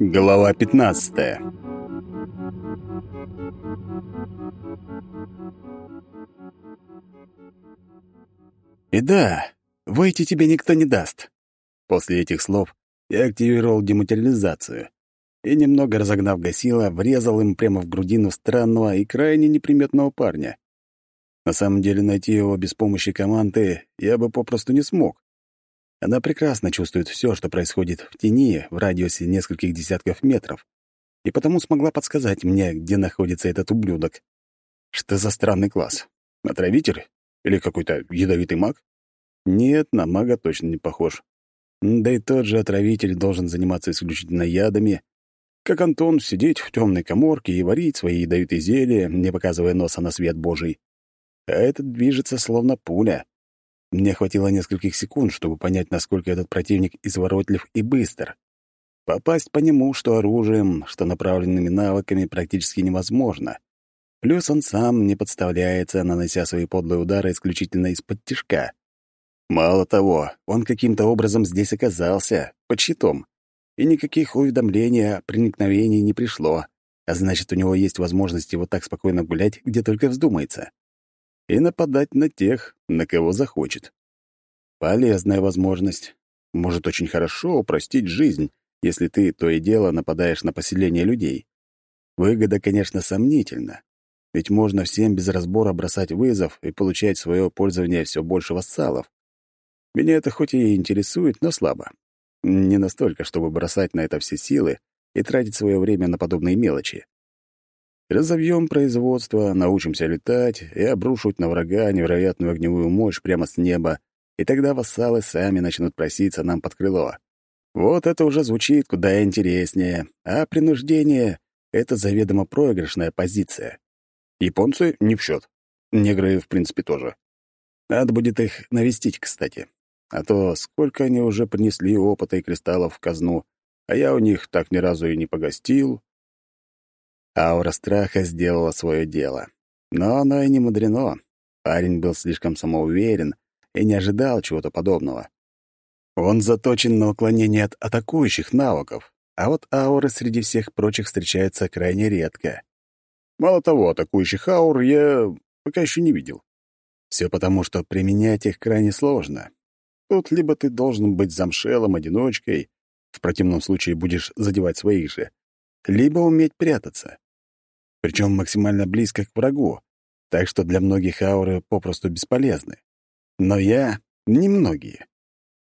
Глава 15 И да, выйти тебе никто не даст. После этих слов я активировал дематериализацию и, немного разогнав гасила, врезал им прямо в грудину странного и крайне неприметного парня. На самом деле найти его без помощи команды я бы попросту не смог. Она прекрасно чувствует все, что происходит в тени в радиусе нескольких десятков метров, и потому смогла подсказать мне, где находится этот ублюдок. Что за странный класс? Отравитель? Или какой-то ядовитый маг? Нет, на мага точно не похож. Да и тот же отравитель должен заниматься исключительно ядами, как Антон сидеть в темной коморке и варить свои ядовитые зелья, не показывая носа на свет Божий. А этот движется словно пуля. Мне хватило нескольких секунд, чтобы понять, насколько этот противник изворотлив и быстр. Попасть по нему, что оружием, что направленными навыками, практически невозможно. Плюс он сам не подставляется, нанося свои подлые удары исключительно из-под тишка. Мало того, он каким-то образом здесь оказался, под щитом. И никаких уведомлений о проникновении не пришло, а значит, у него есть возможность вот так спокойно гулять, где только вздумается. И нападать на тех, на кого захочет. Полезная возможность. Может очень хорошо упростить жизнь, если ты то и дело нападаешь на поселение людей. Выгода, конечно, сомнительна. Ведь можно всем без разбора бросать вызов и получать свое пользование все больше вассалов. Меня это хоть и интересует, но слабо. Не настолько, чтобы бросать на это все силы и тратить свое время на подобные мелочи. Разовьем производство, научимся летать и обрушивать на врага невероятную огневую мощь прямо с неба, и тогда вассалы сами начнут проситься нам под крыло. Вот это уже звучит куда интереснее, а принуждение — это заведомо проигрышная позиция. Японцы — не в счет. Негры, в принципе, тоже. Надо будет их навестить, кстати. А то сколько они уже принесли опыта и кристаллов в казну, а я у них так ни разу и не погостил. Аура страха сделала свое дело. Но оно и не мудрено. Парень был слишком самоуверен и не ожидал чего-то подобного. Он заточен на уклонение от атакующих навыков, а вот ауры среди всех прочих встречаются крайне редко. Мало того, атакующих аур я пока еще не видел. Все потому, что применять их крайне сложно. Тут либо ты должен быть замшелым, одиночкой, в противном случае будешь задевать своих же, либо уметь прятаться. Причем максимально близко к врагу, так что для многих ауры попросту бесполезны. Но я — немногие.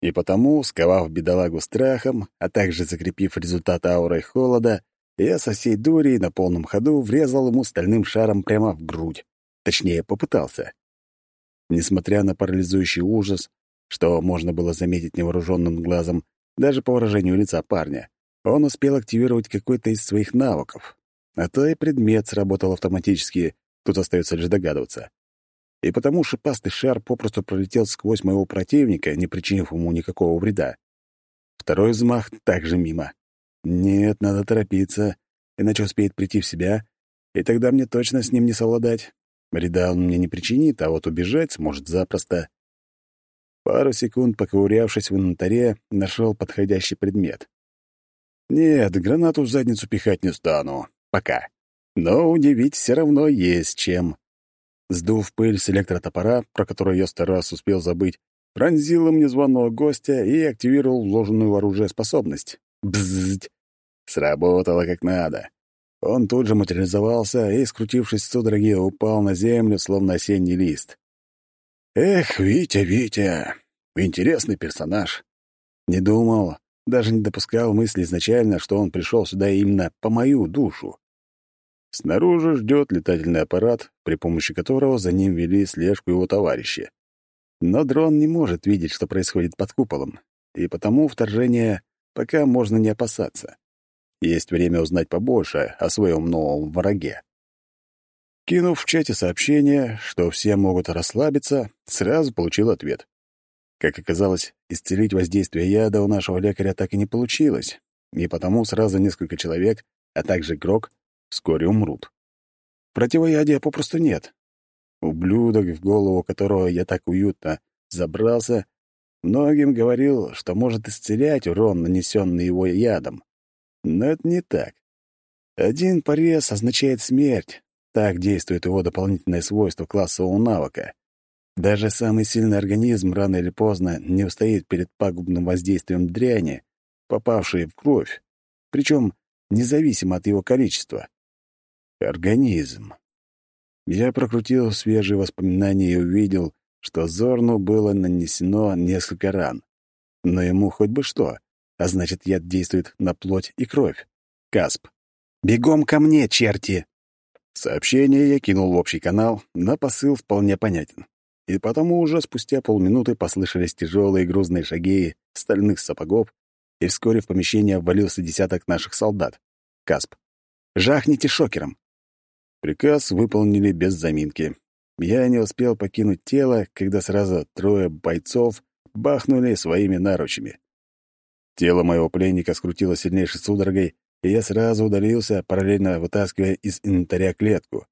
И потому, сковав бедолагу страхом, а также закрепив результат ауры холода, я со всей дури на полном ходу врезал ему стальным шаром прямо в грудь. Точнее, попытался. Несмотря на парализующий ужас, что можно было заметить невооруженным глазом, даже по выражению лица парня. Он успел активировать какой-то из своих навыков. А то и предмет сработал автоматически, тут остается лишь догадываться. И потому шипастый шар попросту пролетел сквозь моего противника, не причинив ему никакого вреда. Второй взмах также мимо. Нет, надо торопиться, иначе успеет прийти в себя, и тогда мне точно с ним не совладать. Вреда он мне не причинит, а вот убежать сможет запросто. Пару секунд, поковырявшись в инвентаре, нашел подходящий предмет. Нет, гранату в задницу пихать не стану. Пока. Но удивить все равно есть чем. Сдув пыль с электротопора, про которую я сто раз успел забыть, пронзил мне званого гостя и активировал вложенную в оружие способность. Бзззь! Сработало как надо. Он тут же материализовался и, скрутившись в судороги, упал на землю, словно осенний лист. Эх, Витя, Витя, интересный персонаж. Не думал, даже не допускал мысли изначально, что он пришел сюда именно по мою душу. Снаружи ждет летательный аппарат, при помощи которого за ним вели слежку его товарищи. Но дрон не может видеть, что происходит под куполом, и потому вторжение пока можно не опасаться. Есть время узнать побольше о своем новом враге. Кинув в чате сообщение, что все могут расслабиться, сразу получил ответ. Как оказалось, исцелить воздействие яда у нашего лекаря так и не получилось, и потому сразу несколько человек, а также Грок, вскоре умрут. Противоядия попросту нет. Ублюдок, в голову которого я так уютно забрался, Многим говорил, что может исцелять урон, нанесенный его ядом. Но это не так. Один порез означает смерть. Так действует его дополнительное свойство классового навыка. Даже самый сильный организм рано или поздно не устоит перед пагубным воздействием дряни, попавшей в кровь, причем независимо от его количества. Организм. Я прокрутил свежие воспоминания и увидел, что Зорну было нанесено несколько ран. Но ему хоть бы что, а значит, яд действует на плоть и кровь. Касп. «Бегом ко мне, черти!» Сообщение я кинул в общий канал, но посыл вполне понятен. И потому уже спустя полминуты послышались тяжелые грузные шаги стальных сапогов, и вскоре в помещение ввалился десяток наших солдат. Касп. «Жахните шокером!» Приказ выполнили без заминки. Я не успел покинуть тело, когда сразу трое бойцов бахнули своими наручами. Тело моего пленника скрутило сильнейшей судорогой, и я сразу удалился, параллельно вытаскивая из инвентаря клетку.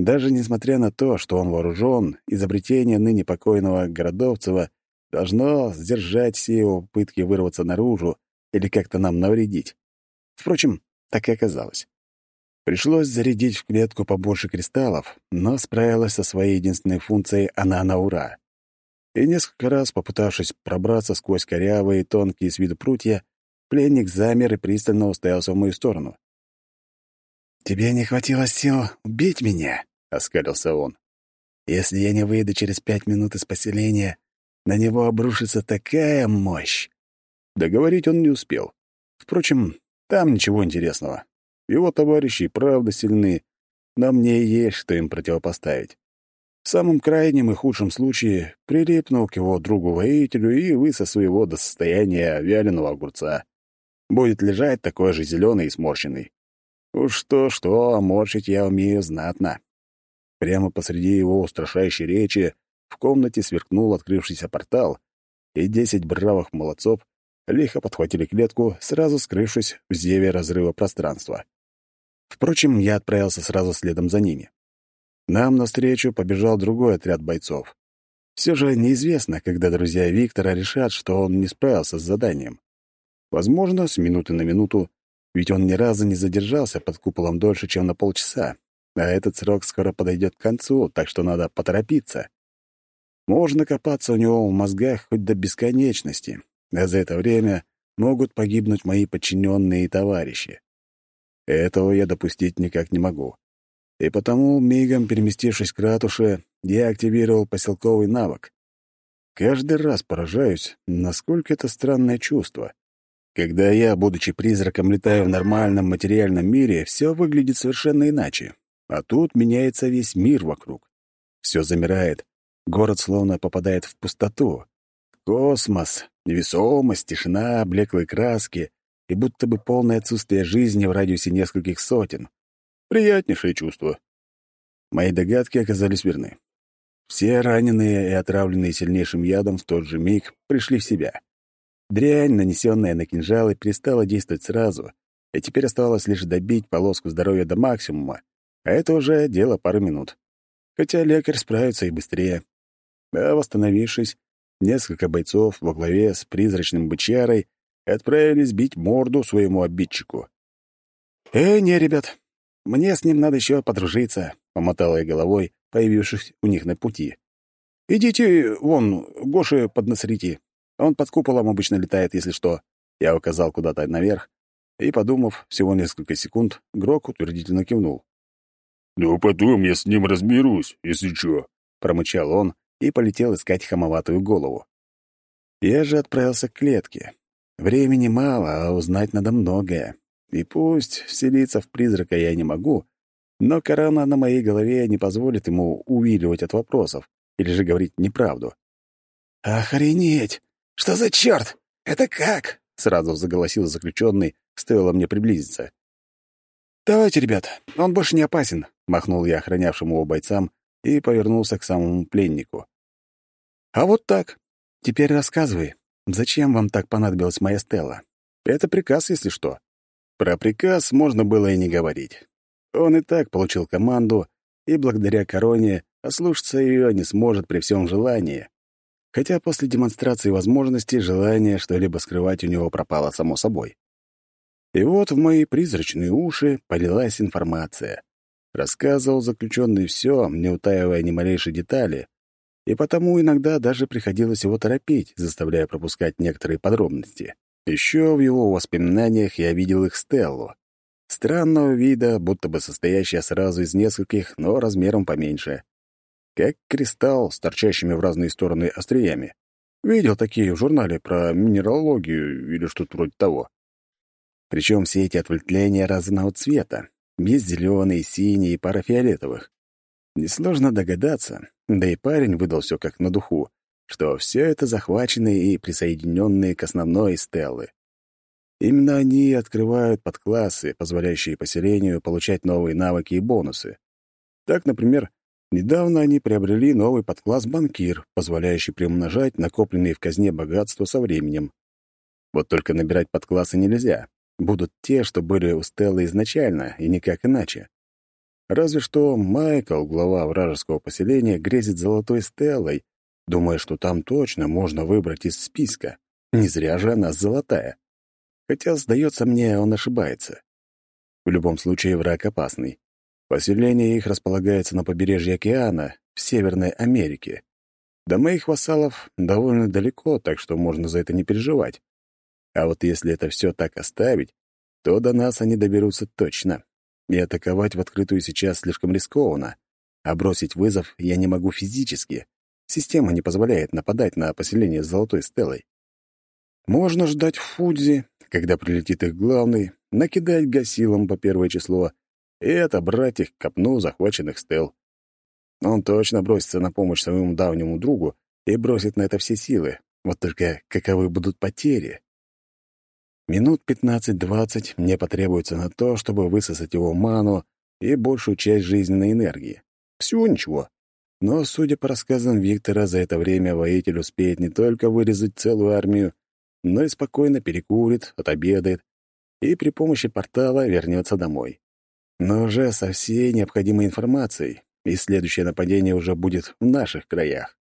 Даже несмотря на то, что он вооружен, изобретение ныне покойного Городовцева должно сдержать все его попытки вырваться наружу или как-то нам навредить. Впрочем, так и оказалось. Пришлось зарядить в клетку побольше кристаллов, но справилась со своей единственной функцией она на ура. И несколько раз, попытавшись пробраться сквозь корявые, тонкие с виду прутья, пленник замер и пристально уставился в мою сторону. «Тебе не хватило сил убить меня?» — оскалился он. «Если я не выйду через пять минут из поселения, на него обрушится такая мощь!» Договорить он не успел. Впрочем, там ничего интересного. Его товарищи правда сильны, но мне есть что им противопоставить. В самом крайнем и худшем случае прилипну к его другу-воителю и высосу его до состояния вяленого огурца. Будет лежать такой же зеленый и сморщенный. Уж то-что, а морщить я умею знатно. Прямо посреди его устрашающей речи в комнате сверкнул открывшийся портал, и десять бравых молодцов лихо подхватили клетку, сразу скрывшись в зеве разрыва пространства. Впрочем, я отправился сразу следом за ними. Нам навстречу побежал другой отряд бойцов. Все же неизвестно, когда друзья Виктора решат, что он не справился с заданием. Возможно, с минуты на минуту, ведь он ни разу не задержался под куполом дольше, чем на полчаса, а этот срок скоро подойдет к концу, так что надо поторопиться. Можно копаться у него в мозгах хоть до бесконечности, а за это время могут погибнуть мои подчиненные и товарищи. Этого я допустить никак не могу. И потому, мигом переместившись к ратуше, я активировал поселковый навык. Каждый раз поражаюсь, насколько это странное чувство. Когда я, будучи призраком, летаю в нормальном материальном мире, все выглядит совершенно иначе. А тут меняется весь мир вокруг. Все замирает. Город словно попадает в пустоту. Космос, невесомость, тишина, блеклые краски, и будто бы полное отсутствие жизни в радиусе нескольких сотен. Приятнейшее чувство. Мои догадки оказались верны. Все раненые и отравленные сильнейшим ядом в тот же миг пришли в себя. Дрянь, нанесенная на кинжалы, перестала действовать сразу, и теперь оставалось лишь добить полоску здоровья до максимума, а это уже дело пары минут. Хотя лекарь справится и быстрее. А восстановившись, несколько бойцов во главе с призрачным бычарой отправились бить морду своему обидчику. «Э, не, ребят, мне с ним надо еще подружиться», — помотала я головой, появившись у них на пути. «Идите, вон, Гоши поднасрите. Он под куполом обычно летает, если что». Я указал куда-то наверх, и, подумав всего несколько секунд, Грок утвердительно кивнул. «Ну, потом я с ним разберусь, если что», — промычал он и полетел искать хамоватую голову. Я же отправился к клетке. Времени мало, а узнать надо многое. И пусть вселиться в призрака я не могу, но корона на моей голове не позволит ему увиливать от вопросов или же говорить неправду. «Охренеть! Что за черт? Это как?» — сразу заголосил заключенный, стоило мне приблизиться. «Давайте, ребят, он больше не опасен», — махнул я охранявшим его бойцам и повернулся к самому пленнику. «А вот так. Теперь рассказывай, Зачем вам так понадобилась моя стела? Это приказ, если что. Про приказ можно было и не говорить. Он и так получил команду, и благодаря короне ослушаться ее не сможет при всем желании. Хотя после демонстрации возможностей желание что-либо скрывать у него пропало само собой. И вот в мои призрачные уши полилась информация. Рассказывал заключенный все, не утаивая ни малейшей детали, и потому иногда даже приходилось его торопить, заставляя пропускать некоторые подробности. Еще в его воспоминаниях я видел их Стеллу. Странного вида, будто бы состоящая сразу из нескольких, но размером поменьше. Как кристалл с торчащими в разные стороны остриями. Видел такие в журнале про минералогию или что-то вроде того. Причем все эти отвлечения разного цвета, есть зеленые, синие и пара фиолетовых. Несложно догадаться, да и парень выдал все как на духу, что все это захваченные и присоединенные к основной стеллы. Именно они открывают подклассы, позволяющие поселению получать новые навыки и бонусы. Так, например, недавно они приобрели новый подкласс «Банкир», позволяющий приумножать накопленные в казне богатства со временем. Вот только набирать подклассы нельзя, будут те, что были у Стеллы изначально, и никак иначе. Разве что Майкл, глава вражеского поселения, грезит золотой Стеллой, думая, что там точно можно выбрать из списка. Не зря же она золотая. Хотя, сдается мне, он ошибается. В любом случае, враг опасный. Поселение их располагается на побережье океана, в Северной Америке. До моих вассалов довольно далеко, так что можно за это не переживать. А вот если это все так оставить, то до нас они доберутся точно. И атаковать в открытую сейчас слишком рискованно. А бросить вызов я не могу физически. Система не позволяет нападать на поселение с золотой стелой. Можно ждать Фудзи, когда прилетит их главный, накидать гасилом по первое число и отобрать их копну захваченных стел. Он точно бросится на помощь своему давнему другу и бросит на это все силы. Вот только каковы будут потери? Минут 15-20 мне потребуется на то, чтобы высосать его ману и большую часть жизненной энергии. Всего ничего. Но, судя по рассказам Виктора, за это время воитель успеет не только вырезать целую армию, но и спокойно перекурит, отобедает и при помощи портала вернется домой. Но уже со всей необходимой информацией, и следующее нападение уже будет в наших краях.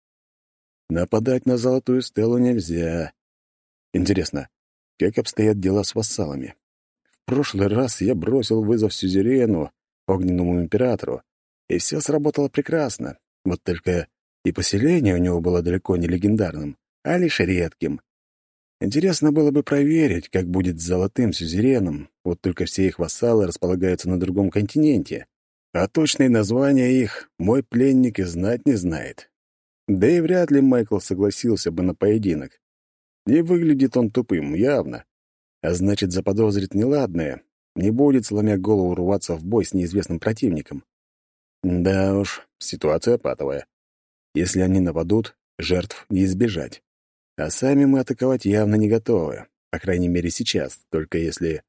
Нападать на золотую стелу нельзя. Интересно, как обстоят дела с вассалами. В прошлый раз я бросил вызов Сюзерену, огненному императору, и все сработало прекрасно. Вот только и поселение у него было далеко не легендарным, а лишь редким. Интересно было бы проверить, как будет с золотым сюзереном, вот только все их вассалы располагаются на другом континенте, а точные названия их мой пленник и знать не знает. Да и вряд ли Майкл согласился бы на поединок. Не выглядит он тупым, явно. А значит, заподозрит неладное. Не будет, сломя голову, рваться в бой с неизвестным противником. Да уж, ситуация патовая. Если они нападут, жертв не избежать. А сами мы атаковать явно не готовы. По крайней мере, сейчас, только если...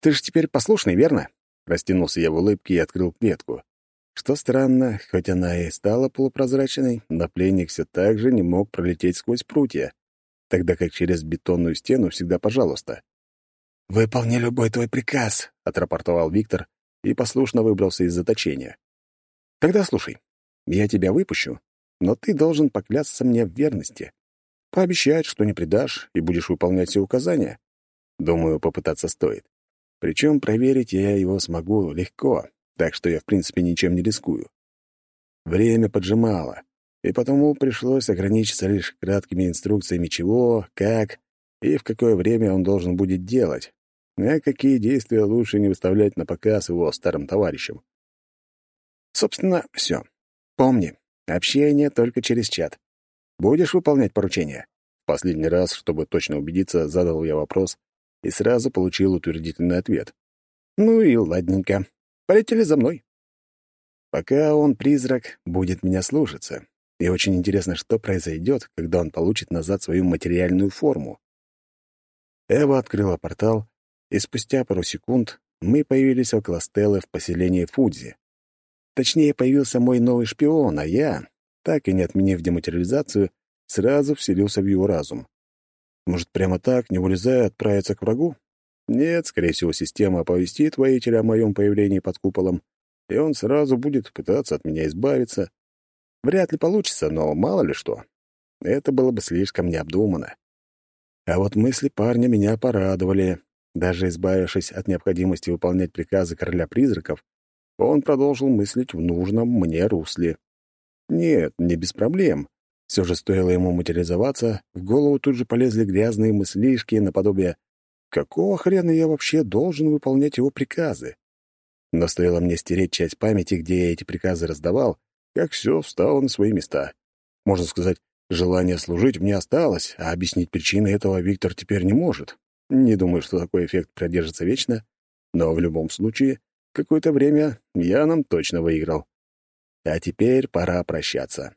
«Ты же теперь послушный, верно?» Растянулся я в улыбке и открыл клетку. Что странно, хоть она и стала полупрозрачной, но пленник все так же не мог пролететь сквозь прутья тогда как через бетонную стену всегда пожалуйста. «Выполни любой твой приказ», — отрапортовал Виктор и послушно выбрался из заточения. «Тогда слушай, я тебя выпущу, но ты должен поклясться мне в верности, пообещать, что не предашь и будешь выполнять все указания. Думаю, попытаться стоит. Причем проверить я его смогу легко, так что я, в принципе, ничем не рискую. Время поджимало, и потому пришлось ограничиться лишь краткими инструкциями чего, как и в какое время он должен будет делать, а какие действия лучше не выставлять на показ его старым товарищам. Собственно, все. Помни, общение только через чат. Будешь выполнять поручения? Последний раз, чтобы точно убедиться, задал я вопрос и сразу получил утвердительный ответ. Ну и ладненько. Полетели за мной. Пока он призрак, будет меня слушаться, и очень интересно, что произойдет, когда он получит назад свою материальную форму. Эва открыла портал, и спустя пару секунд мы появились около Стеллы в поселении Фудзи. Точнее, появился мой новый шпион, а я, так и не отменив дематериализацию, сразу вселился в его разум. Может, прямо так, не вылезая, отправиться к врагу? Нет, скорее всего, система оповестит воителя о моем появлении под куполом, и он сразу будет пытаться от меня избавиться. Вряд ли получится, но мало ли что. это было бы слишком необдуманно. А вот мысли парня меня порадовали. Даже избавившись от необходимости выполнять приказы короля призраков, он продолжил мыслить в нужном мне русле. Нет, не без проблем. Все же стоило ему материализоваться, в голову тут же полезли грязные мыслишки наподобие «Какого хрена я вообще должен выполнять его приказы?» Но стоило мне стереть часть памяти, где я эти приказы раздавал, как все встало на свои места. Можно сказать, желание служить мне осталось, а объяснить причины этого Виктор теперь не может. Не думаю, что такой эффект продержится вечно, но в любом случае, какое-то время я нам точно выиграл. А теперь пора прощаться.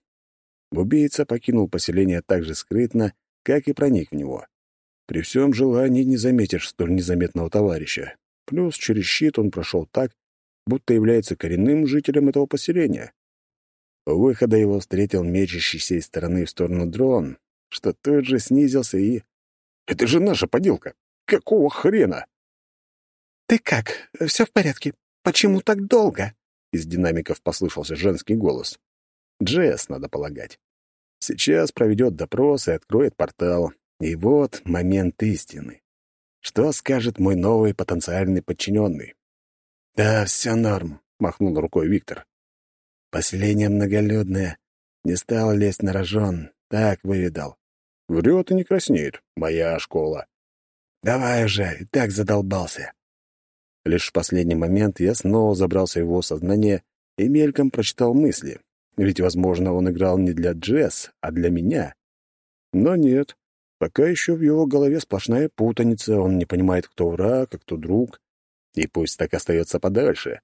Убийца покинул поселение так же скрытно, как и проник в него. При всем желании не заметишь столь незаметного товарища. Плюс через щит он прошел так, будто является коренным жителем этого поселения. У выхода его встретил мечащийся из стороны в сторону дрон, что тут же снизился и... «Это же наша поделка! Какого хрена?» «Ты как? Все в порядке? Почему так долго?» Из динамиков послышался женский голос. Джесс, надо полагать. Сейчас проведет допрос и откроет портал. И вот момент истины. Что скажет мой новый потенциальный подчиненный? «Да, все норм», — махнул рукой Виктор. «Поселение многолюдное. Не стал лезть на рожон. Так выведал». Врет и не краснеет. Моя школа. «Давай уже, и так задолбался». Лишь в последний момент я снова забрался в его сознание и мельком прочитал мысли. Ведь, возможно, он играл не для Джесс, а для меня. Но нет. Пока еще в его голове сплошная путаница, он не понимает, кто враг, а кто друг. И пусть так остается подальше.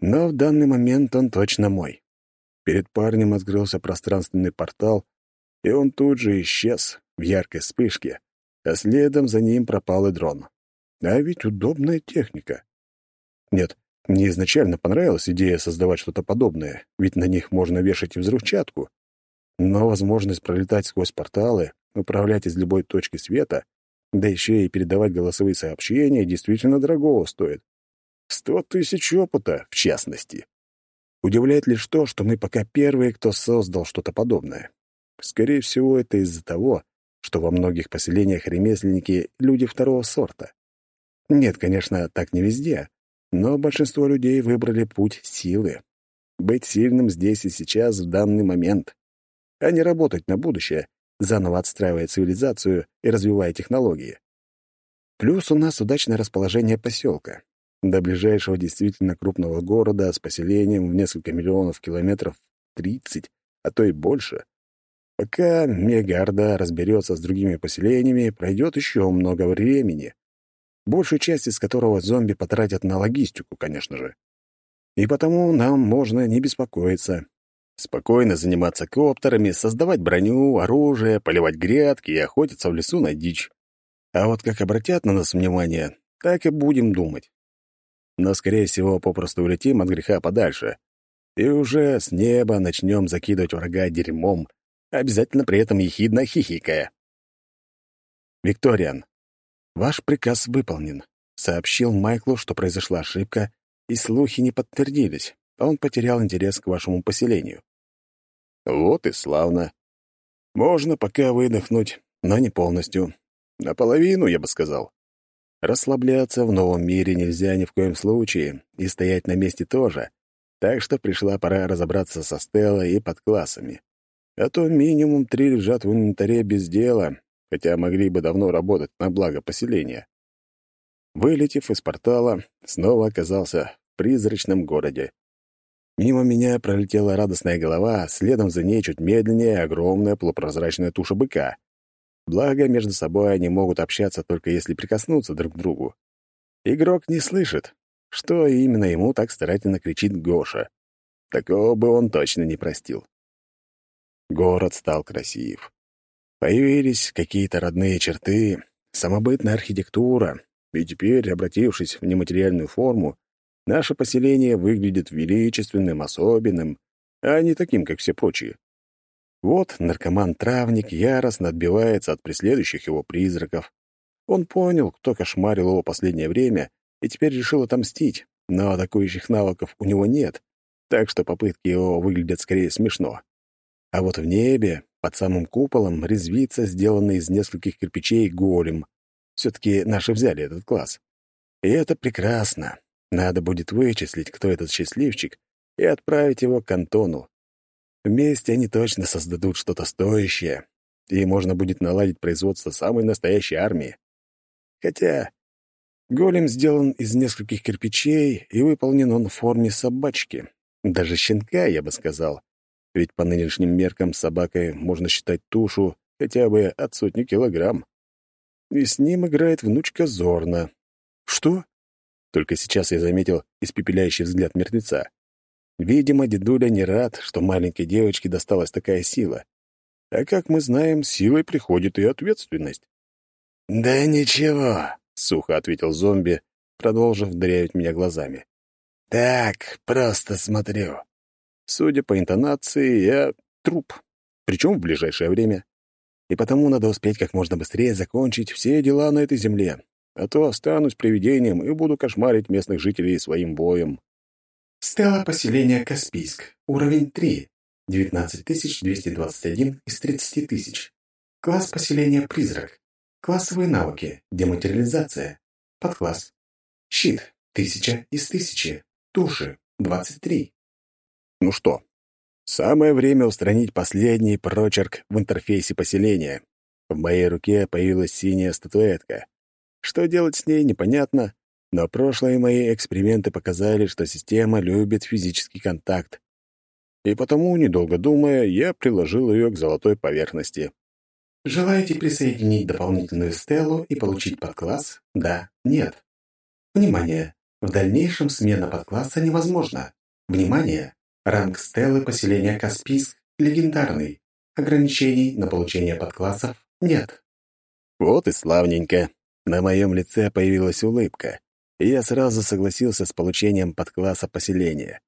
Но в данный момент он точно мой. Перед парнем открылся пространственный портал, и он тут же исчез в яркой вспышке, а следом за ним пропал и дрон. А ведь удобная техника. Нет, мне изначально понравилась идея создавать что-то подобное, ведь на них можно вешать и взрывчатку. Но возможность пролетать сквозь порталы, управлять из любой точки света, да еще и передавать голосовые сообщения, действительно дорогого стоит. Сто тысяч опыта, в частности. Удивляет лишь то, что мы пока первые, кто создал что-то подобное. Скорее всего, это из-за того, что во многих поселениях ремесленники — люди второго сорта. Нет, конечно, так не везде, но большинство людей выбрали путь силы. Быть сильным здесь и сейчас, в данный момент. А не работать на будущее, заново отстраивая цивилизацию и развивая технологии. Плюс у нас удачное расположение поселка. До ближайшего действительно крупного города с поселением в несколько миллионов километров 30, а то и больше. Пока Мегарда разберется с другими поселениями, пройдет еще много времени большую часть из которого зомби потратят на логистику, конечно же. И потому нам можно не беспокоиться. Спокойно заниматься коптерами, создавать броню, оружие, поливать грядки и охотиться в лесу на дичь. А вот как обратят на нас внимание, так и будем думать. Но, скорее всего, попросту улетим от греха подальше. И уже с неба начнем закидывать врага дерьмом, обязательно при этом ехидно хихикая. Викториан. «Ваш приказ выполнен», — сообщил Майклу, что произошла ошибка, и слухи не подтвердились, а он потерял интерес к вашему поселению. «Вот и славно. Можно пока выдохнуть, но не полностью. Наполовину, я бы сказал. Расслабляться в новом мире нельзя ни в коем случае, и стоять на месте тоже, так что пришла пора разобраться со Стеллой и подклассами. А то минимум три лежат в инвентаре без дела, хотя могли бы давно работать на благо поселения. Вылетев из портала, снова оказался в призрачном городе. Мимо меня пролетела радостная голова, следом за ней чуть медленнее огромная полупрозрачная туша быка. Благо, между собой они могут общаться только если прикоснуться друг к другу. Игрок не слышит, что именно ему так старательно кричит Гоша. Такого бы он точно не простил. Город стал красив. Появились какие-то родные черты, самобытная архитектура, и теперь, обратившись в нематериальную форму, наше поселение выглядит величественным, особенным, а не таким, как все прочие. Вот наркоман-травник яростно отбивается от преследующих его призраков. Он понял, кто кошмарил его последнее время, и теперь решил отомстить, но атакующих навыков у него нет, так что попытки его выглядят скорее смешно. А вот в небе, под самым куполом, резвится сделанный из нескольких кирпичей голем. Все-таки наши взяли этот класс. И это прекрасно. Надо будет вычислить, кто этот счастливчик, и отправить его к Антону. Вместе они точно создадут что-то стоящее, и можно будет наладить производство самой настоящей армии. Хотя голем сделан из нескольких кирпичей, и выполнен он в форме собачки. Даже щенка, я бы сказал. Ведь по нынешним меркам собакой можно считать тушу хотя бы от сотни килограмм. И с ним играет внучка Зорна. Что? Только сейчас я заметил испепеляющий взгляд мертвеца. Видимо, дедуля не рад, что маленькой девочке досталась такая сила. А как мы знаем, силой приходит и ответственность. «Да ничего», — сухо ответил зомби, продолжив дряють меня глазами. «Так, просто смотрю. Судя по интонации, я труп, причем в ближайшее время. И потому надо успеть как можно быстрее закончить все дела на этой земле, а то останусь привидением и буду кошмарить местных жителей своим боем». Стелла поселения Каспийск. Уровень 3. 19221 из 30 тысяч. Класс поселения Призрак. Классовые навыки. Дематериализация. Подкласс. Щит. 1000 из 1000. Туши. 23. Ну что, самое время устранить последний прочерк в интерфейсе поселения. В моей руке появилась синяя статуэтка. Что делать с ней, непонятно, но прошлые мои эксперименты показали, что система любит физический контакт. И потому, недолго думая, я приложил ее к золотой поверхности. Желаете присоединить дополнительную стелу и получить подкласс? Да, нет. Внимание! В дальнейшем смена подкласса невозможна. Внимание! Ранг стелы поселения Каспийск легендарный. Ограничений на получение подклассов нет. Вот и славненько. На моем лице появилась улыбка и я сразу согласился с получением подкласса поселения.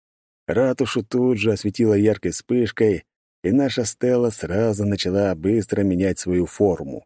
Ратушу тут же осветила яркой вспышкой, и наша стела сразу начала быстро менять свою форму.